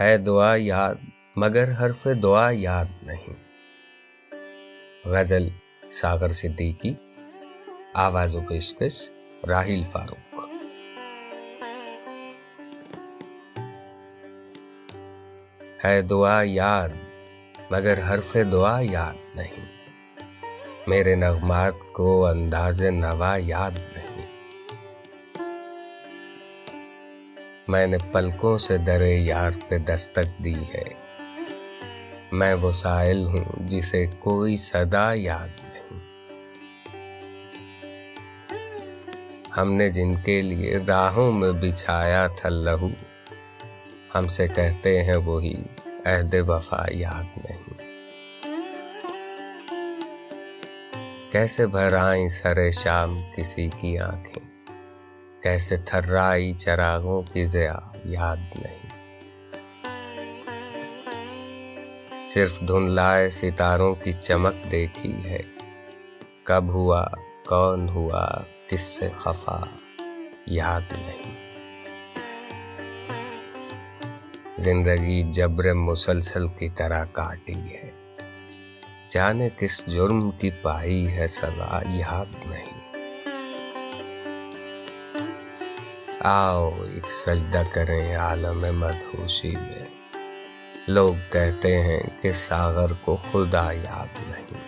ہے دعا یاد، مگر حرف دعا یاد نہیں۔ غزل ساگر صدیقی، آواز و پیشکش راہیل فاروق۔ ہے دعا یاد، مگر حرف دعا یاد نہیں۔ میرے نغمات کو انداز نوا یاد نہیں۔ میں نے پلکوں سے درے یار پہ دستک دی ہے۔ میں وہ سائل ہوں جسے کوئی صدا یاد نہیں۔ ہم نے جن کے لیے راہوں میں بچھایا تھا لہو، ہم سے کہتے ہیں وہی عہد وفا یاد نہیں۔ کیسے بھر آئیں سر شام کسی کی آنکھیں؟ کیسے تھرائی چراغوں کی ضیا یاد نہیں۔ صرف دھندلائے ستاروں کی چمک دیکھی ہے۔ کب ہوا، کون ہوا، کس سے خفا، یاد نہیں۔ زندگی جبر مسلسل کی طرح کاٹی ہے۔ جانے کس جرم کی پائی ہے سزا، یاد نہیں۔ آؤ، ایک سجدہ کریں، عالم مدہوشی میں۔ لوگ کہتے ہیں کہ ساغر کو خدا یاد نہیں۔